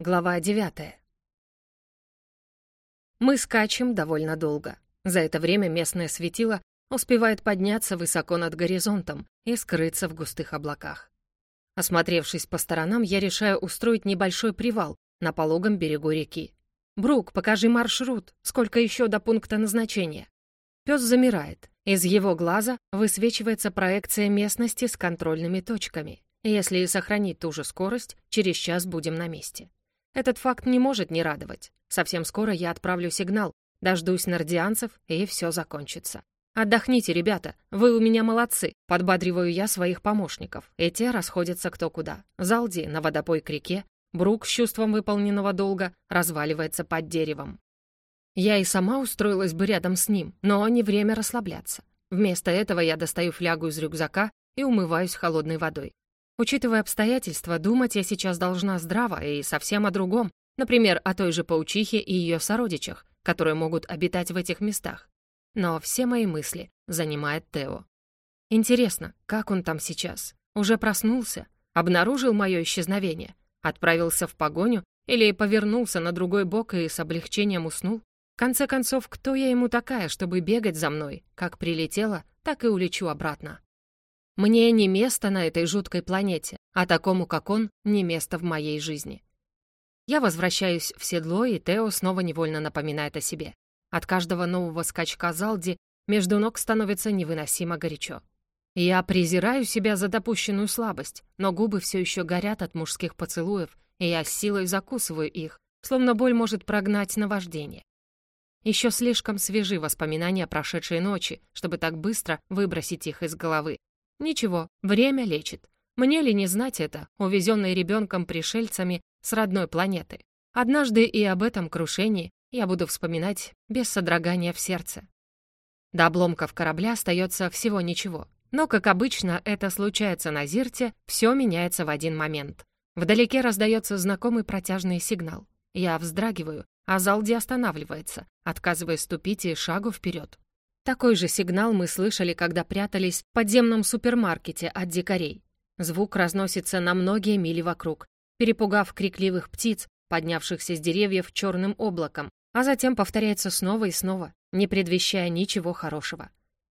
Глава девятая. Мы скачем довольно долго. За это время местное светило успевает подняться высоко над горизонтом и скрыться в густых облаках. Осмотревшись по сторонам, я решаю устроить небольшой привал на пологом берегу реки. «Брук, покажи маршрут. Сколько еще до пункта назначения?» Пес замирает. Из его глаза высвечивается проекция местности с контрольными точками. Если сохранить ту же скорость, через час будем на месте. Этот факт не может не радовать. Совсем скоро я отправлю сигнал, дождусь нардианцев, и все закончится. «Отдохните, ребята, вы у меня молодцы», — подбадриваю я своих помощников, и те расходятся кто куда. Залди на водопой к реке, Брук с чувством выполненного долга разваливается под деревом. Я и сама устроилась бы рядом с ним, но не время расслабляться. Вместо этого я достаю флягу из рюкзака и умываюсь холодной водой. Учитывая обстоятельства, думать я сейчас должна здраво и совсем о другом, например, о той же паучихе и ее сородичах, которые могут обитать в этих местах. Но все мои мысли занимает Тео. Интересно, как он там сейчас? Уже проснулся? Обнаружил мое исчезновение? Отправился в погоню или повернулся на другой бок и с облегчением уснул? В конце концов, кто я ему такая, чтобы бегать за мной? Как прилетела, так и улечу обратно. Мне не место на этой жуткой планете, а такому, как он, не место в моей жизни. Я возвращаюсь в седло, и Тео снова невольно напоминает о себе. От каждого нового скачка Залди между ног становится невыносимо горячо. Я презираю себя за допущенную слабость, но губы все еще горят от мужских поцелуев, и я с силой закусываю их, словно боль может прогнать наваждение. Еще слишком свежи воспоминания прошедшей ночи, чтобы так быстро выбросить их из головы. Ничего, время лечит. Мне ли не знать это, увезенной ребенком пришельцами с родной планеты? Однажды и об этом крушении я буду вспоминать без содрогания в сердце. До обломков корабля остается всего ничего. Но, как обычно это случается на Зирте, все меняется в один момент. Вдалеке раздается знакомый протяжный сигнал. Я вздрагиваю, а Залди останавливается, отказываясь ступить и шагу вперед. Такой же сигнал мы слышали, когда прятались в подземном супермаркете от дикарей. Звук разносится на многие мили вокруг, перепугав крикливых птиц, поднявшихся с деревьев черным облаком, а затем повторяется снова и снова, не предвещая ничего хорошего.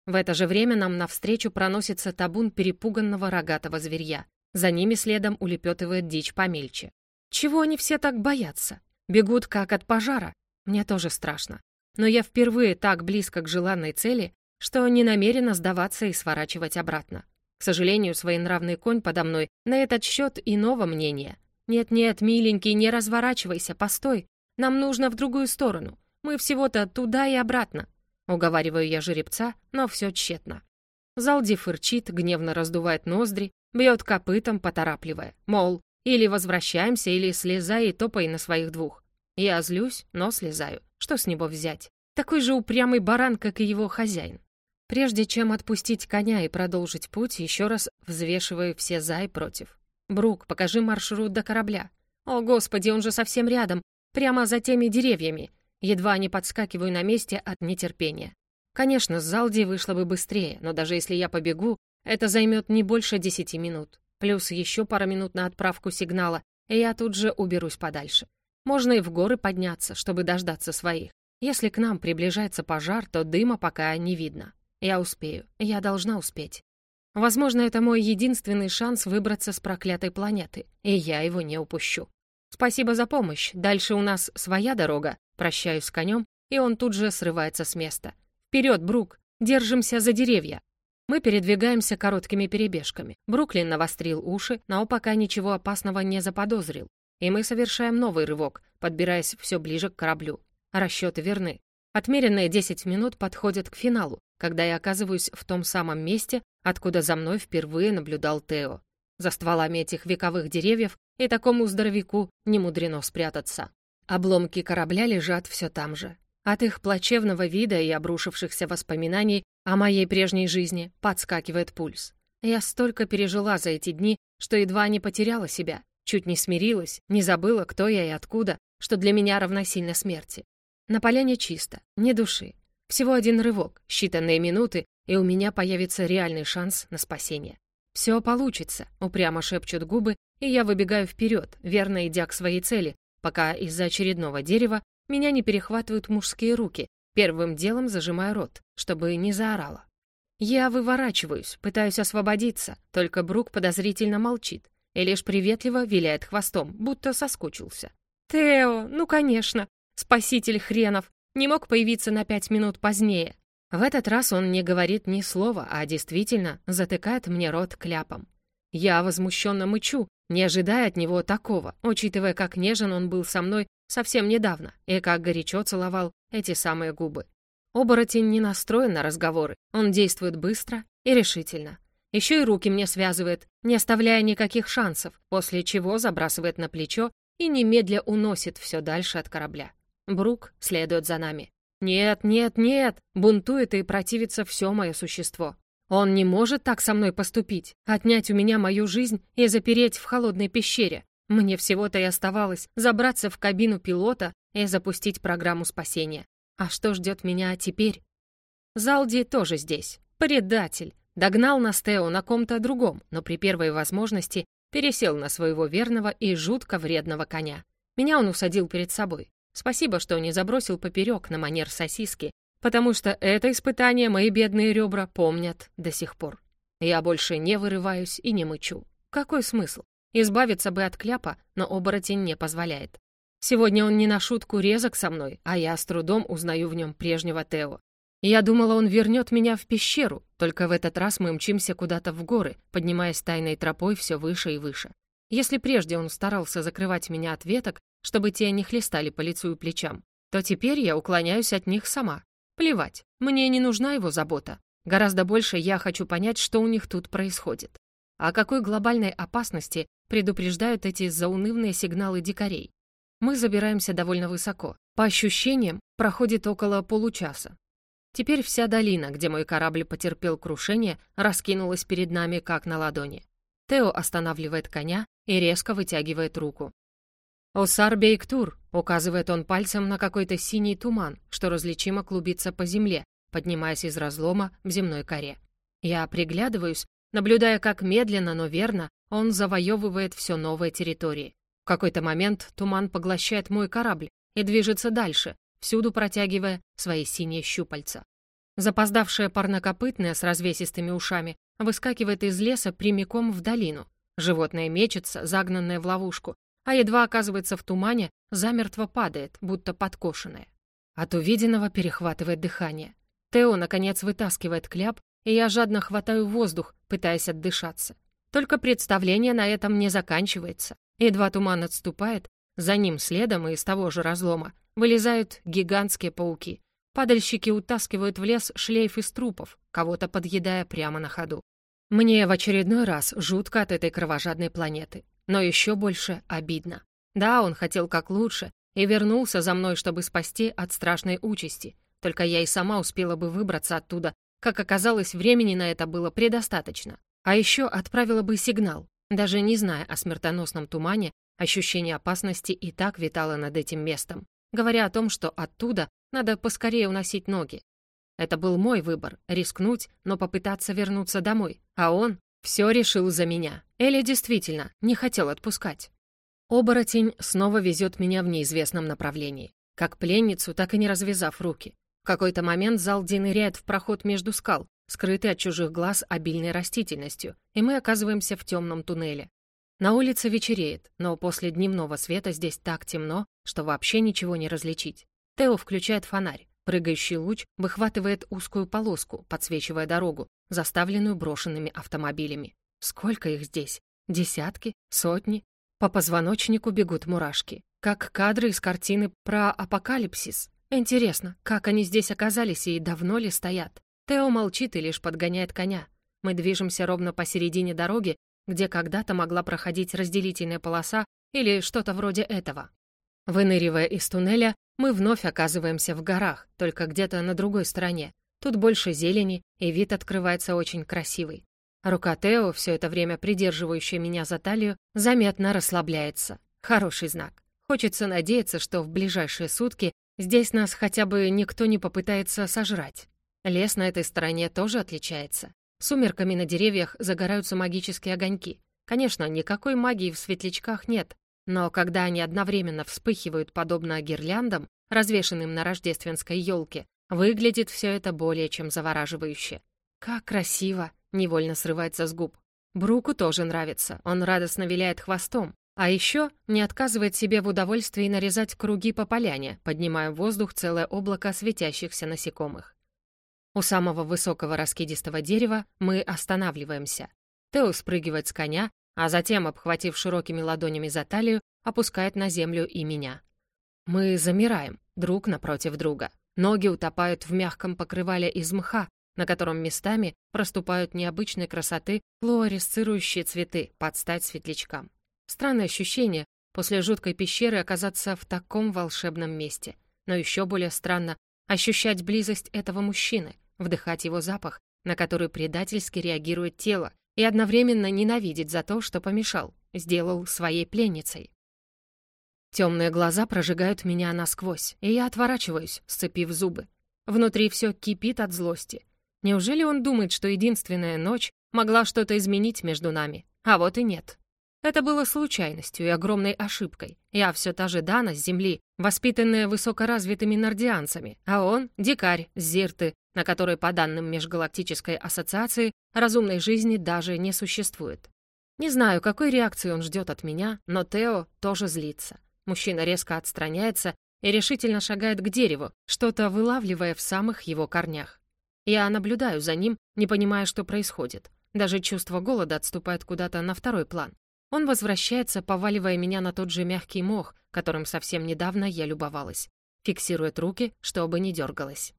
В это же время нам навстречу проносится табун перепуганного рогатого зверья. За ними следом улепетывает дичь помельче. Чего они все так боятся? Бегут как от пожара. Мне тоже страшно но я впервые так близко к желанной цели, что не намерена сдаваться и сворачивать обратно. К сожалению, своенравный конь подо мной на этот счет иного мнения. «Нет-нет, миленький, не разворачивайся, постой. Нам нужно в другую сторону. Мы всего-то туда и обратно». Уговариваю я жеребца, но все тщетно. Залди фырчит, гневно раздувает ноздри, бьет копытом, поторапливая. Мол, или возвращаемся, или слезай и топай на своих двух. Я злюсь, но слезаю. Что с него взять? Такой же упрямый баран, как и его хозяин. Прежде чем отпустить коня и продолжить путь, еще раз взвешиваю все «за» и «против». «Брук, покажи маршрут до корабля». «О, Господи, он же совсем рядом, прямо за теми деревьями». Едва не подскакиваю на месте от нетерпения. Конечно, с Залди вышло бы быстрее, но даже если я побегу, это займет не больше десяти минут. Плюс еще пара минут на отправку сигнала, и я тут же уберусь подальше. Можно и в горы подняться, чтобы дождаться своих. Если к нам приближается пожар, то дыма пока не видно. Я успею, я должна успеть. Возможно, это мой единственный шанс выбраться с проклятой планеты, и я его не упущу. Спасибо за помощь, дальше у нас своя дорога. Прощаюсь с конем, и он тут же срывается с места. Вперед, Брук, держимся за деревья. Мы передвигаемся короткими перебежками. Бруклин навострил уши, но пока ничего опасного не заподозрил и мы совершаем новый рывок, подбираясь все ближе к кораблю. Расчеты верны. Отмеренные 10 минут подходят к финалу, когда я оказываюсь в том самом месте, откуда за мной впервые наблюдал Тео. За стволами этих вековых деревьев и такому здоровяку не мудрено спрятаться. Обломки корабля лежат все там же. От их плачевного вида и обрушившихся воспоминаний о моей прежней жизни подскакивает пульс. Я столько пережила за эти дни, что едва не потеряла себя. Чуть не смирилась, не забыла, кто я и откуда, что для меня равносильно смерти. На поляне чисто, ни души. Всего один рывок, считанные минуты, и у меня появится реальный шанс на спасение. «Все получится», — упрямо шепчут губы, и я выбегаю вперед, верно идя к своей цели, пока из-за очередного дерева меня не перехватывают мужские руки, первым делом зажимая рот, чтобы не заорала. Я выворачиваюсь, пытаюсь освободиться, только Брук подозрительно молчит и лишь приветливо виляет хвостом, будто соскучился. «Тео, ну конечно, спаситель хренов, не мог появиться на пять минут позднее». В этот раз он не говорит ни слова, а действительно затыкает мне рот кляпом. Я возмущенно мычу, не ожидая от него такого, учитывая, как нежен он был со мной совсем недавно и как горячо целовал эти самые губы. Оборотень не настроен на разговоры, он действует быстро и решительно. Еще и руки мне связывает, не оставляя никаких шансов, после чего забрасывает на плечо и немедля уносит все дальше от корабля. Брук следует за нами. «Нет, нет, нет!» Бунтует и противится все мое существо. Он не может так со мной поступить, отнять у меня мою жизнь и запереть в холодной пещере. Мне всего-то и оставалось забраться в кабину пилота и запустить программу спасения. А что ждет меня теперь? Залди тоже здесь. Предатель. Догнал нас Тео на ком-то другом, но при первой возможности пересел на своего верного и жутко вредного коня. Меня он усадил перед собой. Спасибо, что не забросил поперек на манер сосиски, потому что это испытание мои бедные ребра помнят до сих пор. Я больше не вырываюсь и не мычу. Какой смысл? Избавиться бы от кляпа, но оборотень не позволяет. Сегодня он не на шутку резок со мной, а я с трудом узнаю в нем прежнего Тео. Я думала, он вернет меня в пещеру, только в этот раз мы мчимся куда-то в горы, поднимаясь тайной тропой все выше и выше. Если прежде он старался закрывать меня от веток, чтобы те не хлестали по лицу и плечам, то теперь я уклоняюсь от них сама. Плевать, мне не нужна его забота. Гораздо больше я хочу понять, что у них тут происходит. О какой глобальной опасности предупреждают эти заунывные сигналы дикарей? Мы забираемся довольно высоко. По ощущениям, проходит около получаса. Теперь вся долина, где мой корабль потерпел крушение, раскинулась перед нами, как на ладони. Тео останавливает коня и резко вытягивает руку. «Осар Бейктур», — указывает он пальцем на какой-то синий туман, что различимо клубится по земле, поднимаясь из разлома в земной коре. Я приглядываюсь, наблюдая, как медленно, но верно он завоевывает все новые территории. В какой-то момент туман поглощает мой корабль и движется дальше, всюду протягивая свои синие щупальца. Запоздавшая парнокопытная с развесистыми ушами выскакивает из леса прямиком в долину. Животное мечется, загнанное в ловушку, а едва оказывается в тумане, замертво падает, будто подкошенное. От увиденного перехватывает дыхание. Тео, наконец, вытаскивает кляп, и я жадно хватаю воздух, пытаясь отдышаться. Только представление на этом не заканчивается. Едва туман отступает, за ним следом и из того же разлома вылезают гигантские пауки. Падальщики утаскивают в лес шлейф из трупов, кого-то подъедая прямо на ходу. Мне в очередной раз жутко от этой кровожадной планеты, но еще больше обидно. Да, он хотел как лучше и вернулся за мной, чтобы спасти от страшной участи. Только я и сама успела бы выбраться оттуда. Как оказалось, времени на это было предостаточно. А еще отправила бы сигнал, даже не зная о смертоносном тумане, ощущение опасности и так витало над этим местом, говоря о том, что оттуда надо поскорее уносить ноги. Это был мой выбор — рискнуть, но попытаться вернуться домой, а он все решил за меня. Эля действительно не хотел отпускать. Оборотень снова везет меня в неизвестном направлении. Как пленницу, так и не развязав руки. В какой-то момент Залди ныряет в проход между скал, скрытый от чужих глаз обильной растительностью, и мы оказываемся в темном туннеле. На улице вечереет, но после дневного света здесь так темно, что вообще ничего не различить. Тео включает фонарь. Прыгающий луч выхватывает узкую полоску, подсвечивая дорогу, заставленную брошенными автомобилями. Сколько их здесь? Десятки? Сотни? По позвоночнику бегут мурашки. Как кадры из картины про апокалипсис. Интересно, как они здесь оказались и давно ли стоят? Тео молчит и лишь подгоняет коня. Мы движемся ровно посередине дороги, где когда-то могла проходить разделительная полоса или что-то вроде этого. Выныривая из туннеля, мы вновь оказываемся в горах, только где-то на другой стороне. Тут больше зелени, и вид открывается очень красивый. Рука Тео, все это время придерживающая меня за талию, заметно расслабляется. Хороший знак. Хочется надеяться, что в ближайшие сутки здесь нас хотя бы никто не попытается сожрать. Лес на этой стороне тоже отличается. Сумерками на деревьях загораются магические огоньки. Конечно, никакой магии в светлячках нет, Но когда они одновременно вспыхивают подобно гирляндам, развешенным на рождественской елке, выглядит все это более чем завораживающе. «Как красиво!» — невольно срывается с губ. Бруку тоже нравится, он радостно виляет хвостом, а еще не отказывает себе в удовольствии нарезать круги по поляне, поднимая в воздух целое облако светящихся насекомых. У самого высокого раскидистого дерева мы останавливаемся. Тео спрыгивает с коня, а затем, обхватив широкими ладонями за талию, опускает на землю и меня. Мы замираем, друг напротив друга. Ноги утопают в мягком покрывале из мха, на котором местами проступают необычной красоты флуоресцирующие цветы под стать светлячкам. Странное ощущение после жуткой пещеры оказаться в таком волшебном месте. Но еще более странно ощущать близость этого мужчины, вдыхать его запах, на который предательски реагирует тело, и одновременно ненавидеть за то, что помешал, сделал своей пленницей. Темные глаза прожигают меня насквозь, и я отворачиваюсь, сцепив зубы. Внутри все кипит от злости. Неужели он думает, что единственная ночь могла что-то изменить между нами? А вот и нет. Это было случайностью и огромной ошибкой. Я все та же Дана с Земли, воспитанная высокоразвитыми нордианцами, а он — дикарь Зирты, на которой, по данным Межгалактической ассоциации, разумной жизни даже не существует. Не знаю, какой реакции он ждет от меня, но Тео тоже злится. Мужчина резко отстраняется и решительно шагает к дереву, что-то вылавливая в самых его корнях. Я наблюдаю за ним, не понимая, что происходит. Даже чувство голода отступает куда-то на второй план. Он возвращается, поваливая меня на тот же мягкий мох, которым совсем недавно я любовалась. Фиксирует руки, чтобы не дергалась.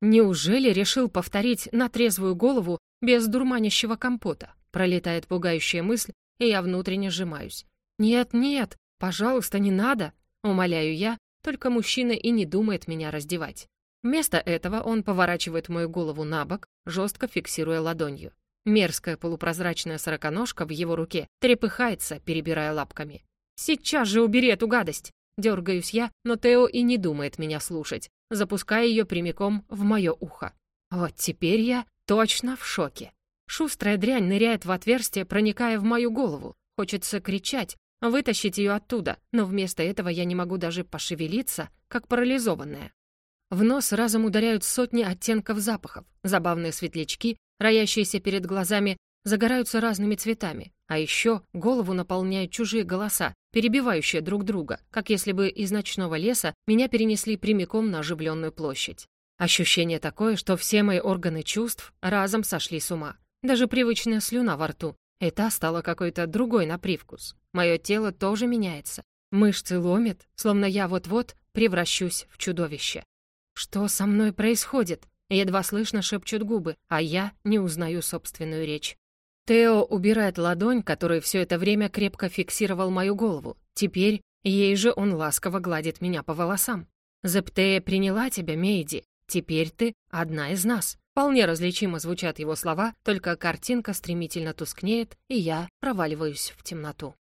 Неужели решил повторить на трезвую голову без дурманящего компота? Пролетает пугающая мысль, и я внутренне сжимаюсь. «Нет, нет, пожалуйста, не надо!» Умоляю я, только мужчина и не думает меня раздевать. Вместо этого он поворачивает мою голову на бок, жестко фиксируя ладонью. Мерзкая полупрозрачная сороконожка в его руке трепыхается, перебирая лапками. «Сейчас же убери эту гадость!» Дергаюсь я, но Тео и не думает меня слушать, запуская ее прямиком в мое ухо. Вот теперь я точно в шоке. Шустрая дрянь ныряет в отверстие, проникая в мою голову. Хочется кричать, вытащить ее оттуда, но вместо этого я не могу даже пошевелиться, как парализованная. В нос разом ударяют сотни оттенков запахов. Забавные светлячки, роящиеся перед глазами, загораются разными цветами. А еще голову наполняют чужие голоса, перебивающие друг друга, как если бы из ночного леса меня перенесли прямиком на оживленную площадь. Ощущение такое, что все мои органы чувств разом сошли с ума. Даже привычная слюна во рту. И та стала какой-то другой на привкус. Мое тело тоже меняется. Мышцы ломят, словно я вот-вот превращусь в чудовище. «Что со мной происходит?» Едва слышно шепчут губы, а я не узнаю собственную речь. Тео убирает ладонь, которой все это время крепко фиксировал мою голову. Теперь ей же он ласково гладит меня по волосам. «Зептея приняла тебя, Мейди. Теперь ты одна из нас». Вполне различимо звучат его слова, только картинка стремительно тускнеет, и я проваливаюсь в темноту.